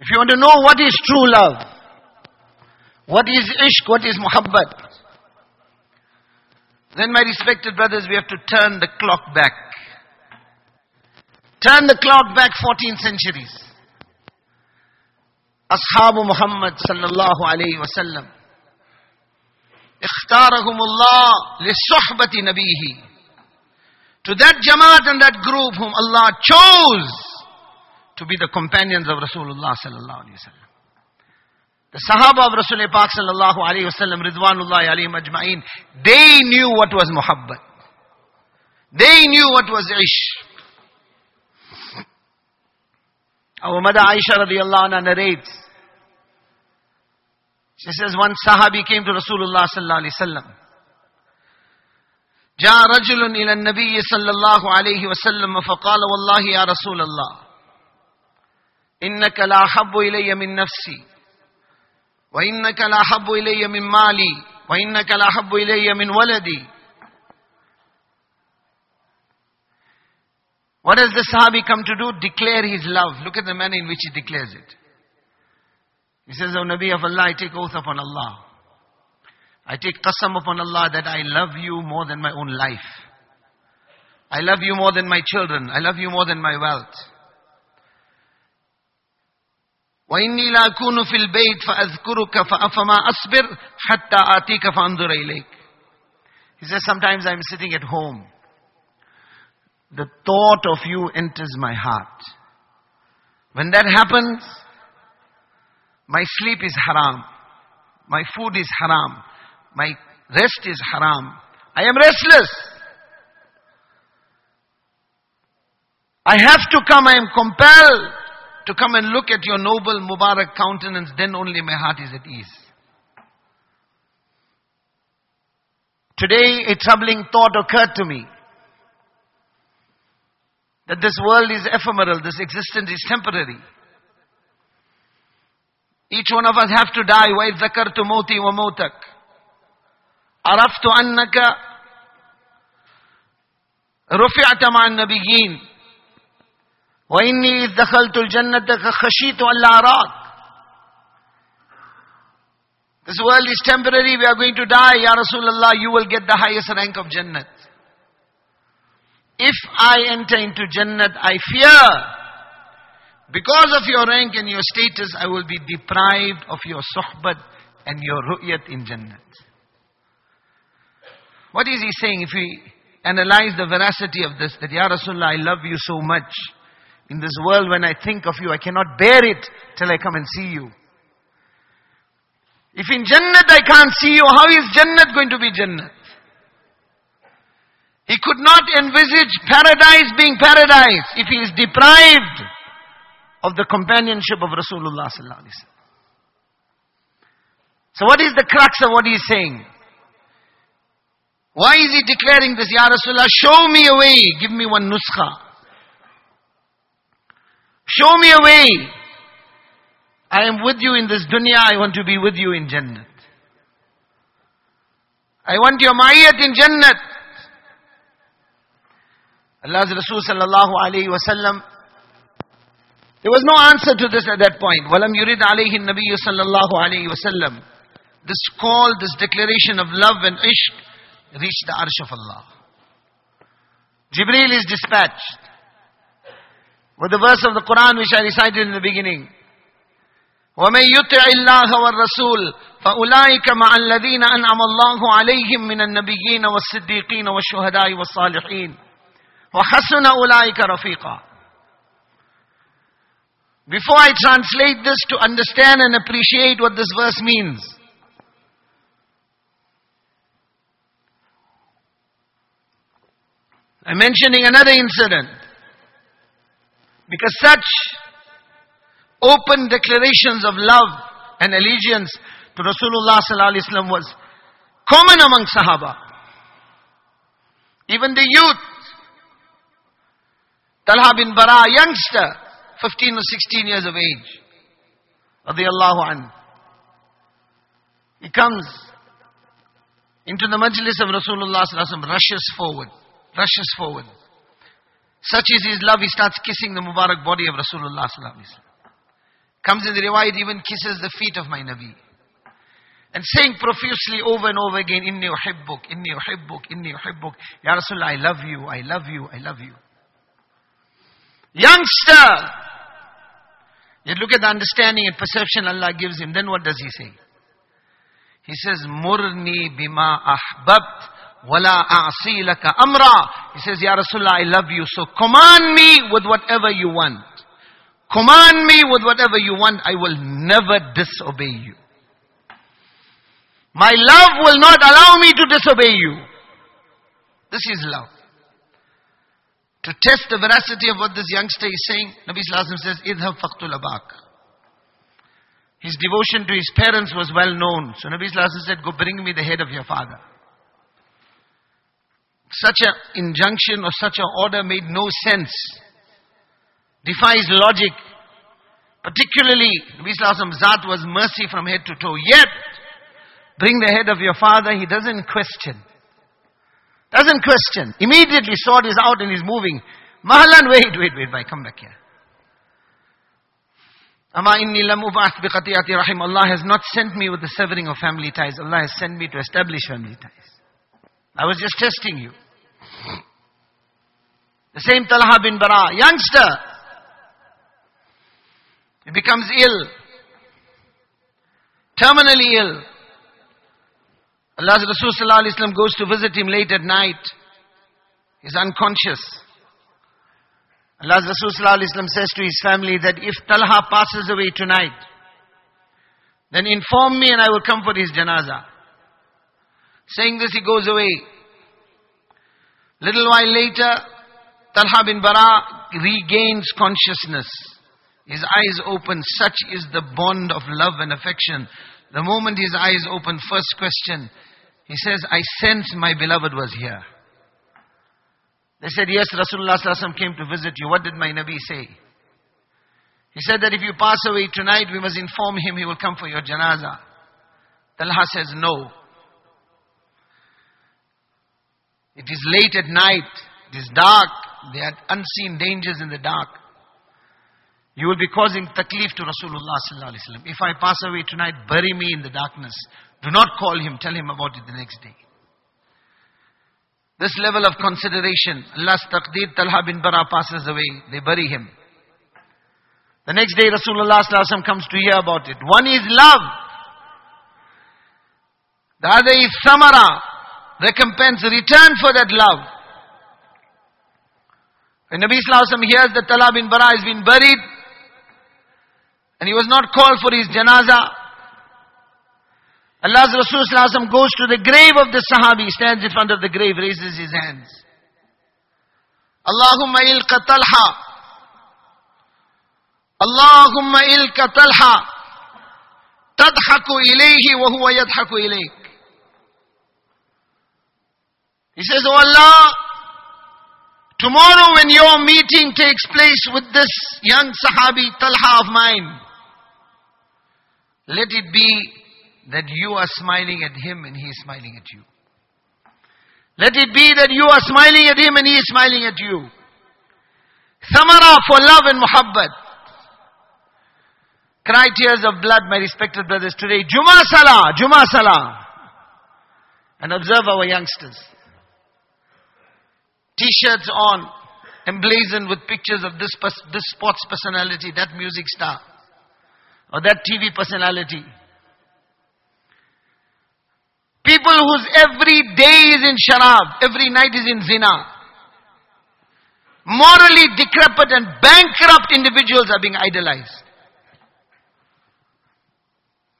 If you want to know what is true love, what is ishq, what is muhabbat, then my respected brothers, we have to turn the clock back. Turn the clock back 14 centuries. Ashabu Muhammad sallallahu alayhi wa sallam. اختارهم الله لصحبة نبيه to that jamaat and that group whom Allah chose to be the companions of Rasulullah sallallahu alaihi wasallam. The Sahaba of Rasulullah Pak sallallahu alaihi wasallam, Ridwanullah alayhim ajma'in, they knew what was muhabbat. They knew what was ish. Our mother Aisha radiallahu anha narrates. She says one Sahabi came to Rasulullah sallallahu alaihi wasallam. جاء رجل إلى النبي صلى الله عليه وسلم فقال والله يا رسول الله إنك لا أحب إلي من نفسي وإنك لا أحب إلي من مالي وإنك لا أحب إلي من ولدي What does the Sahabi come to do? Declare his love. Look at the manner in which he declares it. He says, O Nabi of Allah, I take oath upon Allah. I take qasam upon Allah that I love you more than my own life. I love you more than my children. I love you more than my wealth. وإني لا أكون في البيت فأذكرك فما أصبر حتى آتيك فأنظر إليك. He says, sometimes I'm sitting at home. The thought of you enters my heart. When that happens, my sleep is haram. My food is haram. My rest is haram. I am restless. I have to come, I am compelled to come and look at your noble Mubarak countenance, then only my heart is at ease. Today, a troubling thought occurred to me that this world is ephemeral, this existence is temporary. Each one of us have to die. Why zakartu moti wa motak? عرفت أنك رفعت مع النبيين وإني إذ دخلت الجنة خشيت ألا أراك This world is temporary, we are going to die. Ya Rasulullah, you will get the highest rank of Jannat. If I enter into Jannat, I fear because of your rank and your status, I will be deprived of your sohbat and your ru'yat in Jannat. What is he saying if we analyze the veracity of this? That, Ya Rasulullah, I love you so much. In this world, when I think of you, I cannot bear it till I come and see you. If in Jannat I can't see you, how is Jannat going to be Jannat? He could not envisage paradise being paradise if he is deprived of the companionship of Rasulullah So what is the crux of what he is saying? Why is he declaring this? Ya Rasulullah, show me a way. Give me one nuskha. Show me a way. I am with you in this dunya. I want to be with you in Jannat. I want your ma'iyat in Jannat. Allah's Rasul sallallahu alayhi wasallam. There was no answer to this at that point. وَلَمْ يُرِدْ Alaihi Nabiyyu Sallallahu Alayhi Wasallam. This call, this declaration of love and ishq reach the arsh of Allah. Jibreel is dispatched with the verse of the Quran which I recited in the beginning. ومن يطع الله والرسول فأولئك مع الذين أنعم الله عليهم من النبيين والصديقين والشهداء والصالحين وحسن أولئك رفيقا Before I translate this to understand and appreciate what this verse means, I'm mentioning another incident. Because such open declarations of love and allegiance to Rasulullah sallallahu was common among Sahaba. Even the youth, Talha bin Bara, youngster, 15 or 16 years of age, radiallahu anhu. He comes into the majlis of Rasulullah sallallahu rushes forward rushes forward. Such is his love, he starts kissing the Mubarak body of Rasulullah Comes in the riwayat, even kisses the feet of my Nabi. And saying profusely over and over again, Inni uhibbuk, inni uhibbuk, inni uhibbuk. Ya Rasulullah, I love you, I love you, I love you. Youngster! Yet look at the understanding and perception Allah gives him. Then what does he say? He says, Murni bima ahbabt Wala a'si laka amra. He says, Ya Rasulullah, I love you. So command me with whatever you want. Command me with whatever you want. I will never disobey you. My love will not allow me to disobey you. This is love. To test the veracity of what this youngster is saying, Nabi Sallallahu says, Idhab faqtul abak. His devotion to his parents was well known. So Nabi Sallallahu said, go bring me the head of your father. Such an injunction or such an order made no sense. Defies logic. Particularly, Nabi Zat was mercy from head to toe. Yet, bring the head of your father, he doesn't question. Doesn't question. Immediately sword is out and he's moving. Mahalan, wait, wait, wait, bye, come back here. Ama inni lam ub'ath biqatiyati rahim. Allah has not sent me with the severing of family ties. Allah has sent me to establish family ties. I was just testing you. The same Talha bin Bara, youngster. He becomes ill. Terminally ill. Allah's Rasul goes to visit him late at night. He's unconscious. Allah's Rasul says to his family that if Talha passes away tonight, then inform me and I will come for his janazah. Saying this, he goes away. Little while later, Talha bin Bara regains consciousness. His eyes open. Such is the bond of love and affection. The moment his eyes open, first question, he says, I sense my beloved was here. They said, Yes, Rasulullah came to visit you. What did my Nabi say? He said that if you pass away tonight, we must inform him he will come for your janazah. Talha says, No. It is late at night. It is dark. There are unseen dangers in the dark. You will be causing taklif to Rasulullah If I pass away tonight, bury me in the darkness. Do not call him. Tell him about it the next day. This level of consideration, Allah's taqdeer, Talha bin Bara passes away. They bury him. The next day Rasulullah comes to hear about it. One is love. The other is samara, recompense, return for that love. When Nabi Sallallahu hears that Talha bin Bara has been buried, and he was not called for his janazah, Allah's Rasul goes to the grave of the Sahabi, stands in front of the grave, raises his hands. Allahumma ilqa talha. Allahumma ilqa talha. Ilayhi wa huwa yadhaku ilayk. He says, Oh Allah, tomorrow when your meeting takes place with this young Sahabi, Talha of mine, let it be that you are smiling at him and he is smiling at you. Let it be that you are smiling at him and he is smiling at you. Samara for love and muhabbat. Cry tears of blood, my respected brothers, today. Juma Salah, Juma Salah. And observe our youngsters. T-shirts on, emblazoned with pictures of this, this sports personality, that music star, or that TV personality. People whose every day is in sharab, every night is in zina. Morally decrepit and bankrupt individuals are being idolized.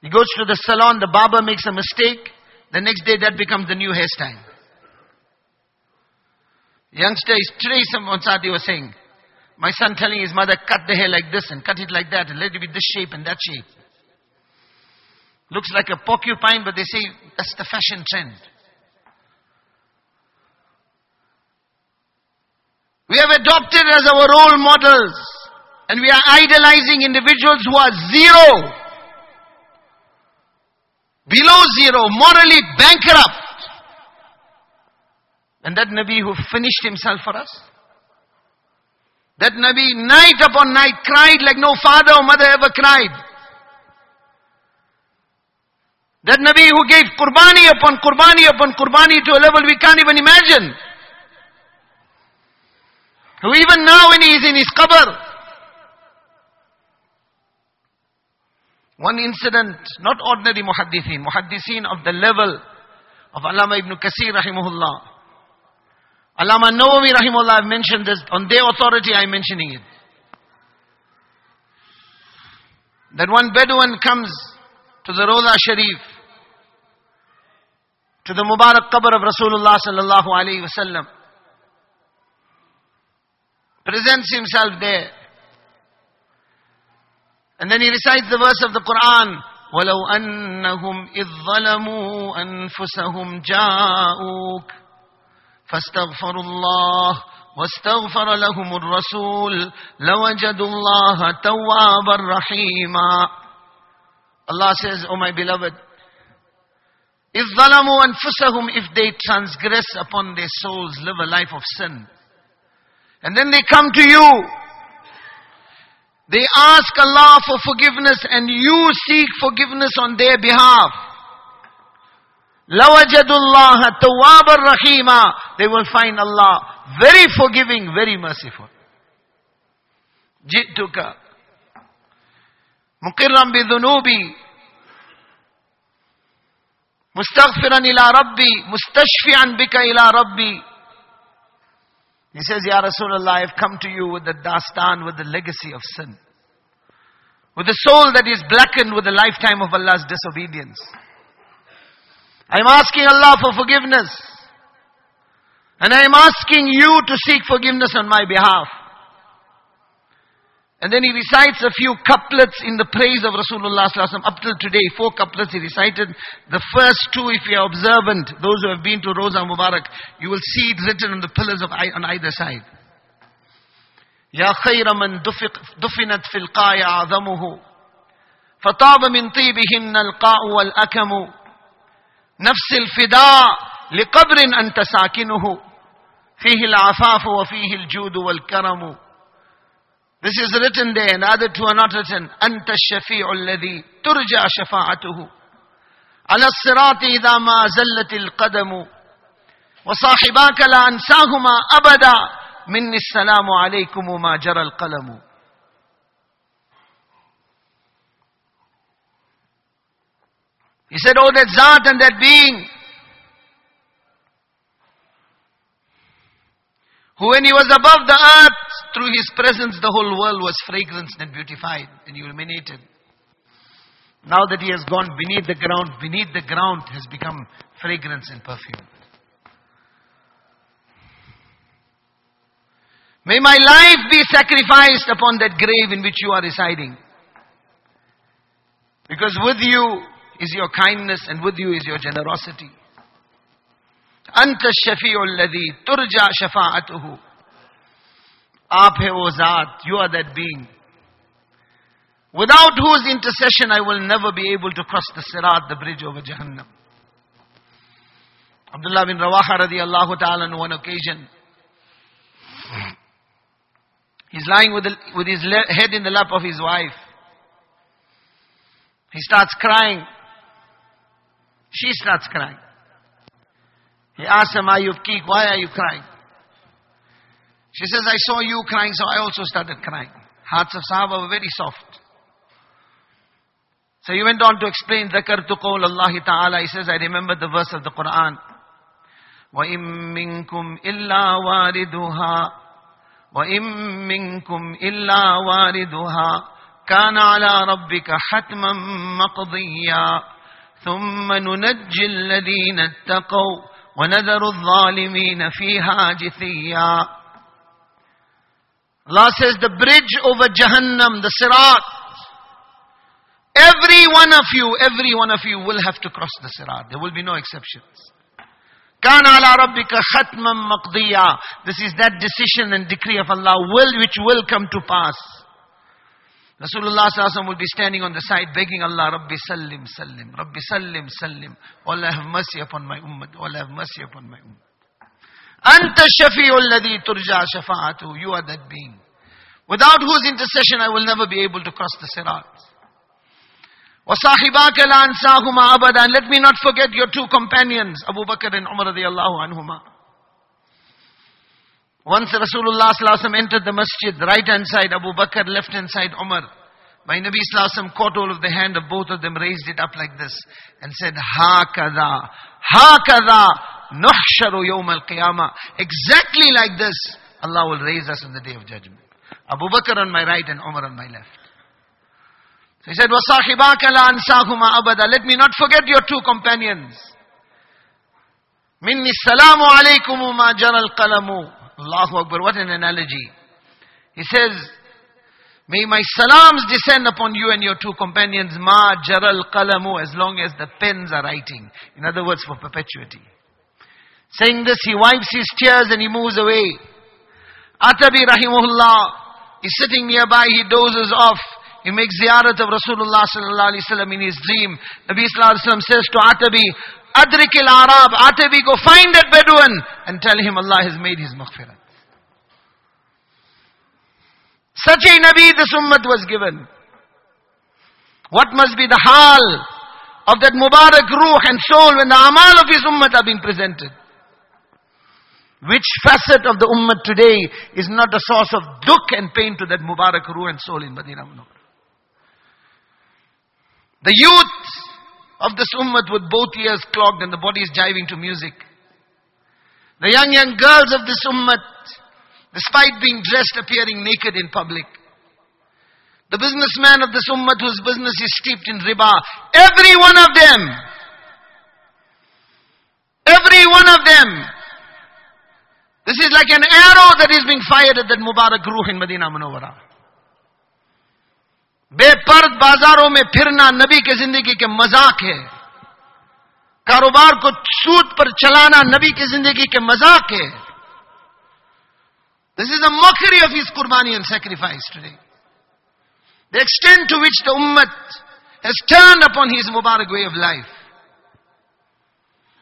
He goes to the salon, the barber makes a mistake, the next day that becomes the new hairstyle. Youngster is today someone Sati was saying, my son telling his mother, cut the hair like this and cut it like that and let it be this shape and that shape. Looks like a porcupine, but they say that's the fashion trend. We have adopted as our role models and we are idolizing individuals who are zero, below zero, morally bankrupt. And that Nabi who finished himself for us. That Nabi night upon night cried like no father or mother ever cried. That Nabi who gave Qurbani upon Qurbani upon Qurbani to a level we can't even imagine. Who even now when he is in his qabr, one incident, not ordinary muhaddithin, muhaddithin of the level of Allama ibn Kasir rahimahullah. Allama Nawawi rahimahullah, I've mentioned this, on their authority I'm mentioning it. That one Bedouin comes to the Roza Sharif, to the Mubarak qabr of Rasulullah sallallahu alayhi wasallam, presents himself there. And then he recites the verse of the Quran, ولو أنهم إذ ظلموا أنفسهم جاءوك فاستغفروا الله واستغفر لهم الرسول لوجدوا الله توابا رحيما Allah says, Oh my beloved, if ظلموا أنفسهم, if they transgress upon their souls, live a life of sin, and then they come to you, they ask Allah for forgiveness and you seek forgiveness on their behalf. Lawajadullah Tawabar rahima. They will find Allah very forgiving, very merciful. Jittuka. Muqirram bidunubi. Mustaghfiran ila Rabbi. Mustashfi'an bika ila Rabbi. He says, Ya Rasulullah, I've come to you with the dastan, with the legacy of sin. With a soul that is blackened with the lifetime of Allah's disobedience. I am asking Allah for forgiveness. And I am asking you to seek forgiveness on my behalf. And then he recites a few couplets in the praise of Rasulullah up till today. Four couplets he recited. The first two, if you are observant, those who have been to Roza Mubarak, you will see it written on the pillars of on either side. يا خير من دفنت في القاع أعظمه فطاب من طيبهن القاء والأكم نفس الفداء لقبر أنت ساكنه. فيه العفاف وفيه الجود والكرم. This is written there and the other two are not written. أنت الشفيع الذي ترجى شفاعته. على الصراط إذا ما زلت القدم. وصاحباك لا أنساهما أبدا. مني السلام عليكم ما جرى القلم. He said, Oh, that Zat and that being who when he was above the earth, through his presence the whole world was fragranced and beautified and illuminated. Now that he has gone beneath the ground, beneath the ground has become fragrance and perfume. May my life be sacrificed upon that grave in which you are residing. Because with you is your kindness and with you is your generosity. Anta الشفيع الذي turja شفاعته آپ ہے وہ ذات you are that being. Without whose intercession I will never be able to cross the sirat the bridge over Jahannam. Abdullah bin Rawaha radiallahu ta'ala on one occasion he's lying with, the, with his head in the lap of his wife. He starts crying. She starts crying. He asked her, Mayubki, why are you crying? She says, I saw you crying, so I also started crying. Hearts of Sahaba were very soft. So he went on to explain, ذَكَرْتُ قَوْلَ اللَّهِ تَعَالَى He says, I remember the verse of the Quran. وَإِن مِّنكُمْ إِلَّا وَارِدُهَا وَإِن مِّنكُمْ إِلَّا وَارِدُهَا كَانَ عَلَى رَبِّكَ حَتْمًا مَقْضِيًّا ثُمَّ نُنَجِّي الَّذِينَ اتَّقَوْا وَنَذَرُ الظَّالِمِينَ فِيهَا جِثِيًّا Allah says the bridge over Jahannam, the Sirat. Every one of you, every one of you will have to cross the Sirat. There will be no exceptions. كَانَ عَلَى رَبِّكَ خَتْمًا مَقْضِيًّا This is that decision and decree of Allah will, which will come to pass. Rasulullah will be standing on the side begging Allah, Rabbi Sallim, Sallim, Rabbi Sallim, Sallim. Oh Allah have mercy upon my ummah. Oh Allah have mercy upon my ummah. Anta shafi'ul ladhi turja shafa'atu. You are that being. Without whose intercession I will never be able to cross the sirat. وَصَاحِبَاكَ لَأَنْسَاهُمَا أَبَدًا Let me not forget your two companions, Abu Bakr and Umar radiallahu anhuma. Once Rasulullah entered the masjid, right hand side Abu Bakr, left hand side Umar. My Nabi Sallallahu caught hold of the hand of both of them, raised it up like this and said, Hakada, Hakada, Nuhsharu Yawm al-Qiyamah. Exactly like this, Allah will raise us on the day of judgment. Abu Bakr on my right and Umar on my left. So he said, وَصَاحِبَاكَ لَا أَنْسَاهُمَا أَبَدًا Let me not forget your two companions. مِنِّي السَّلَامُ عَلَيْكُمُ مَا جَرَى الْقَلَمُ Allahu Akbar, what an analogy. He says, May my salams descend upon you and your two companions, ma jaral qalamu, as long as the pens are writing. In other words, for perpetuity. Saying this, he wipes his tears and he moves away. Atabi rahimahullah is sitting nearby, he dozes off. He makes ziyarat of Rasulullah sallallahu alaihi wasallam in his dream. Nabi sallallahu alaihi wasallam says to Atabi, Adrikil Arab, Atabi, go find that Bedouin and tell him Allah has made his maghfirah. Such a Nabi this ummah was given. What must be the hal of that Mubarak ruh and soul when the amal of his ummah are being presented? Which facet of the ummah today is not a source of duk and pain to that Mubarak ruh and soul in Madinah Munawwar? The youth of this ummah with both ears clogged and the body is jiving to music. The young, young girls of this ummah, despite being dressed, appearing naked in public. The businessman of this ummah whose business is steeped in riba. Every one of them. Every one of them. This is like an arrow that is being fired at that Mubarak Ruh in Medina بے پرد بازاروں میں پھرنا نبی کی زندگی کے مذاق ہے کاروبار کو سود پر چلانا نبی کی زندگی کے مذاق ہے دس از دا مخری آف ہز قربانی اینڈ سیکریفائز ٹوڈے دا ایکسٹینڈ ٹو وچ دا امت ہیز ٹرن اپون ہیز مبارک وے آف لائف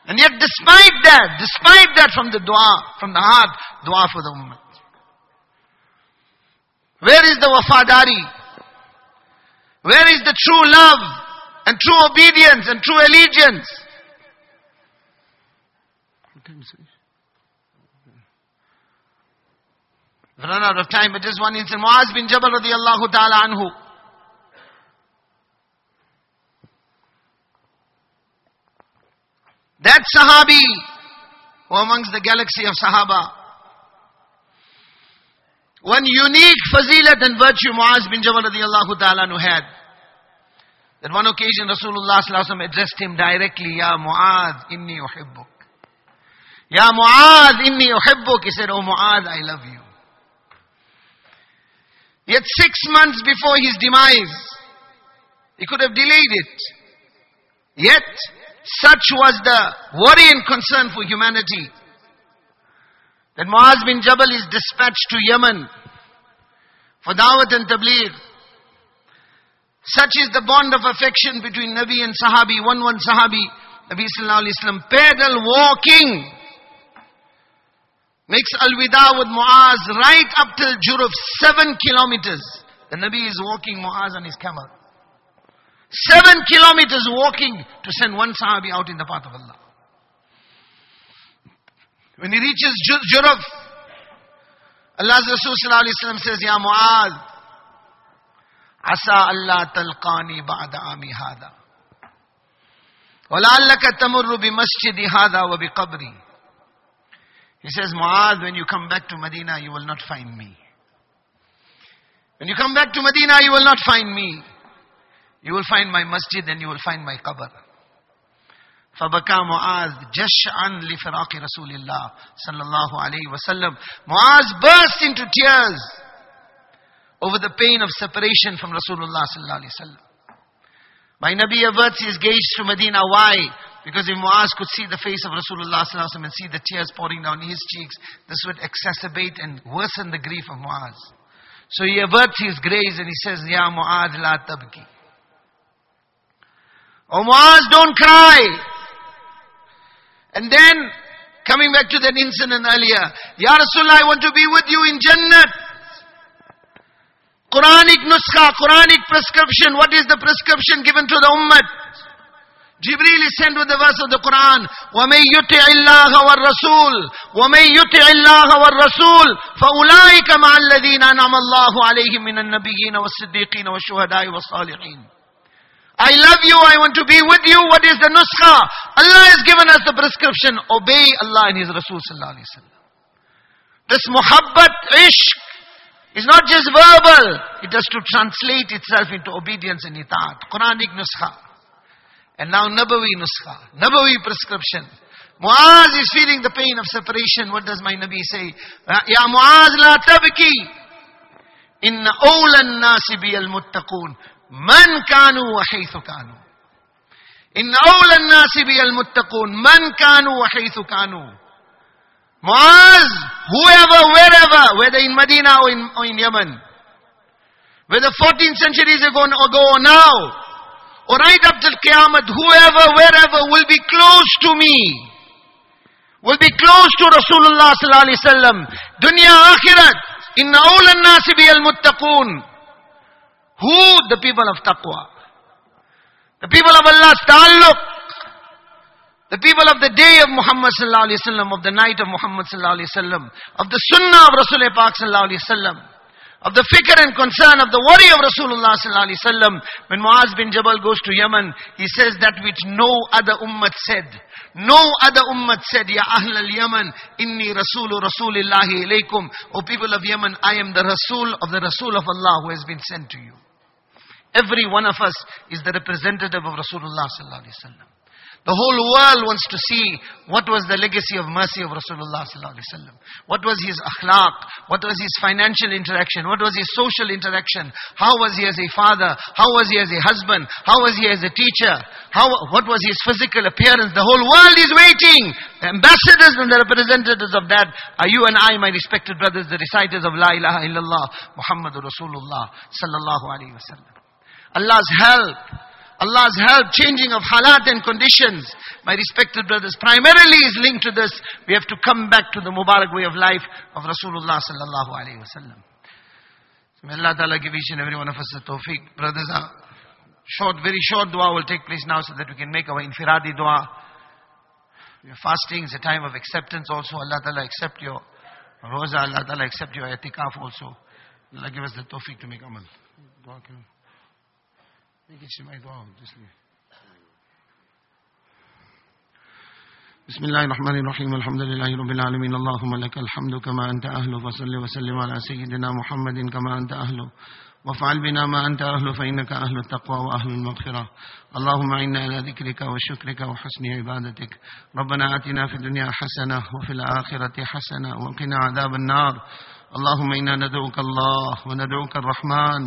And yet despite that, despite that from the dua, from the heart, dua for the ummah. Where is the wafadari? Where is the true love and true obedience and true allegiance? We've run out of time, but just one incident. Muaz bin Jabal radiallahu ta'ala anhu. That Sahabi, who amongst the galaxy of Sahaba, one unique fazilat and virtue Muaz bin Jabal radiallahu ta'ala had. That one occasion Rasulullah sallallahu addressed him directly, Ya Muaz, inni uhibbuk. Ya Muaz, inni uhibbuk. He said, Oh Muaz, I love you. Yet six months before his demise, he could have delayed it. Yet, such was the worry and concern for humanity that Muaz bin Jabal is dispatched to Yemen for Dawat and Tabligh. Such is the bond of affection between Nabi and Sahabi. One one Sahabi, Nabi Sallallahu Alaihi Wasallam, pedal walking. Makes al-wida with Muaz right up till Juruf, seven kilometers. The Nabi is walking Muaz on his camel. Seven kilometers walking to send one Sahabi out in the path of Allah. When he reaches Juruf, Allah's Rasul says, Ya Mu'adh, Asa Allah talqani ba'da ami hada. وَلَعَلَّكَ تَمُرُّ بِمَسْجِدِ هَذَا وَبِقَبْرِ He says, Mu'adh, when you come back to Medina, you will not find me. When you come back to Medina, you will not find me. You will find my masjid and you will find my qabr. فبكى معاذ جشعا لفراق رسول الله صلى الله عليه وسلم Muaz burst into tears over the pain of separation from Rasulullah sallallahu alaihi wasallam. My Nabi averts his gaze to Medina. Why? Because if Muaz could see the face of Rasulullah sallallahu alaihi wasallam and see the tears pouring down his cheeks, this would exacerbate and worsen the grief of Muaz. So he averts his gaze and he says, Ya Muaz la tabki. Oh Muaz, don't cry. And then, coming back to that incident earlier, Ya Rasulullah, I want to be with you in Jannah. Quranic nuskha, Quranic prescription. What is the prescription given to the ummah? Jibreel is sent with the verse of the Quran. وَمَن يُطِعِ اللَّهَ وَالرَّسُولِ وَمَن يُطِعِ اللَّهَ وَالرَّسُولِ فَأُولَٰئِكَ مَعَ الَّذِينَ أَنْعَمَ اللَّهُ عَلَيْهِم مِّنَ النَّبِيِّينَ وَالصِّدِّيقِينَ وَالشُّهَدَاءِ وَالصَّالِحِينَ I love you, I want to be with you. What is the nuskha? Allah has given us the prescription. Obey Allah and His Rasul sallallahu alayhi wa This muhabbat, ishq, is not just verbal. It has to translate itself into obedience and itaat. Quranic nuskha. And now Nabawi nuskha. Nabawi prescription. Muaz is feeling the pain of separation. What does my Nabi say? Ya Muaz la tabki. Inna awla nasi bi al-muttaqun. من كانوا وحيث كانوا إن أولى الناس بي المتقون من كانوا وحيث كانوا Muaz, whoever, wherever, whether in Medina or in, or in Yemen, whether 14 centuries ago or now, or right up till Qiyamah, whoever, wherever will be close to me, will be close to Rasulullah sallallahu alaihi wasallam. Dunya akhirat, inna awla nasi al muttaqun. Who? The people of taqwa. The people of Allah's ta'alluq. The people of the day of Muhammad sallallahu alaihi wasallam, of the night of Muhammad sallallahu alaihi wasallam, of the sunnah of Rasulullah Pak sallallahu alaihi wasallam, of the fikr and concern of the worry of Rasulullah sallallahu alaihi wasallam. When Muaz bin Jabal goes to Yemen, he says that which no other ummah said. No other ummah said, Ya Ahl al-Yaman, inni Rasulu Rasulillahi ilaykum. O people of Yemen, I am the Rasul of the Rasul of Allah who has been sent to you. Every one of us is the representative of Rasulullah sallallahu alaihi wasallam. The whole world wants to see what was the legacy of mercy of Rasulullah sallallahu What was his akhlaq? What was his financial interaction? What was his social interaction? How was he as a father? How was he as a husband? How was he as a teacher? How, what was his physical appearance? The whole world is waiting. The ambassadors and the representatives of that are you and I, my respected brothers, the reciters of La ilaha illallah, Muhammadur Rasulullah sallallahu alayhi wa Allah's help Allah's help, changing of halat and conditions. My respected brothers, primarily is linked to this. We have to come back to the Mubarak way of life of Rasulullah sallallahu alayhi wa sallam. may Allah Ta'ala give each and every one of us the tawfiq. Brothers, a short, very short dua will take place now so that we can make our infiradi dua. Your fasting is a time of acceptance also. Allah Ta'ala accept your roza. Allah Ta'ala accept your etikaf also. Allah give us the tawfiq to make amal. بسم الله الرحمن الرحيم الحمد لله رب العالمين اللهم لك الحمد كما أنت أهل فصل وسلم على سيدنا محمد كما أنت أهل وافعل بنا ما أنت أهل فإنك أهل التقوى وأهل المغفرة اللهم إنا على ذكرك وشكرك وحسن عبادتك ربنا آتنا في الدنيا حسنة وفي الآخرة حسنة وقنا عذاب النار اللهم إنا ندعوك الله وندعوك الرحمن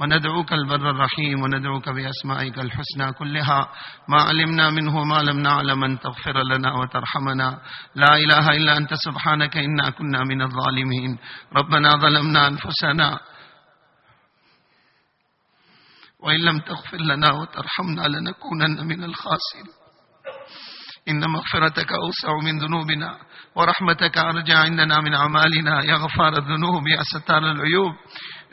وندعوك البر الرحيم وندعوك بأسمائك الحسنى كلها ما علمنا منه وما لم نعلم أن تغفر لنا وترحمنا. لا إله إلا أنت سبحانك إنا كنا من الظالمين. ربنا ظلمنا أنفسنا وإن لم تغفر لنا وترحمنا لنكونن من الخاسرين. إن مغفرتك أوسع من ذنوبنا ورحمتك أرجى عندنا من أعمالنا يا غفار الذنوب يا ستار العيوب.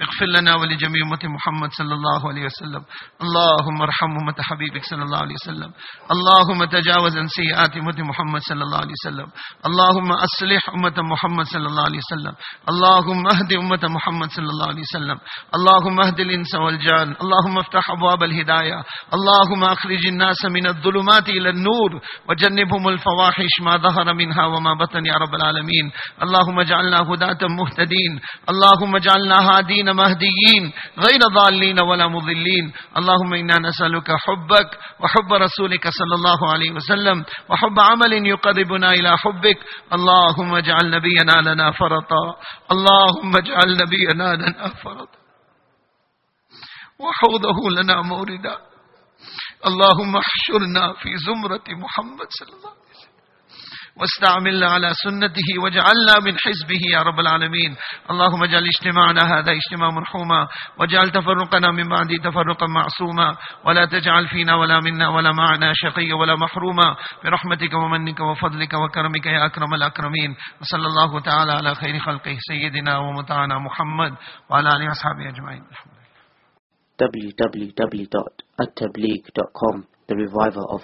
اغفر لنا ولجميع أمة محمد صلى الله عليه وسلم. اللهم ارحم أمة حبيبك صلى الله عليه وسلم. اللهم تجاوز عن سيئات أمة محمد صلى الله عليه وسلم. اللهم أصلح أمة محمد صلى الله عليه وسلم. اللهم اهد أمة محمد صلى الله عليه وسلم. اللهم اهد الإنس والجان. اللهم افتح أبواب الهداية. اللهم أخرج الناس من الظلمات إلى النور وجنبهم الفواحش ما ظهر منها وما بطن يا رب العالمين. اللهم اجعلنا هداة مهتدين. اللهم اجعلنا هادين مهديين غير ضالين ولا مضلين اللهم إنا نسألك حبك وحب رسولك صلى الله عليه وسلم وحب عمل يقربنا إلى حبك اللهم اجعل نبينا لنا فرطا۔ اللهم اجعل نبينا لنا فرطا۔ وحوضه لنا موردا اللهم احشرنا في زمرة محمد صلى الله عليه وسلم۔ واستعملنا على سنته واجعلنا من حزبه يا رب العالمين. اللهم اجعل اجتماعنا هذا اجتماع مرحوما واجعل تفرقنا من بعد تفرقا معصوما. ولا تجعل فينا ولا منا ولا معنا شقيا ولا محروما. برحمتك ومنك وفضلك وكرمك يا أكرم الأكرمين. وصلى الله تعالى على خير خلقه سيدنا ومتعنا محمد وعلى آله وصحبه أجمعين. www.attableek.com The Reviver of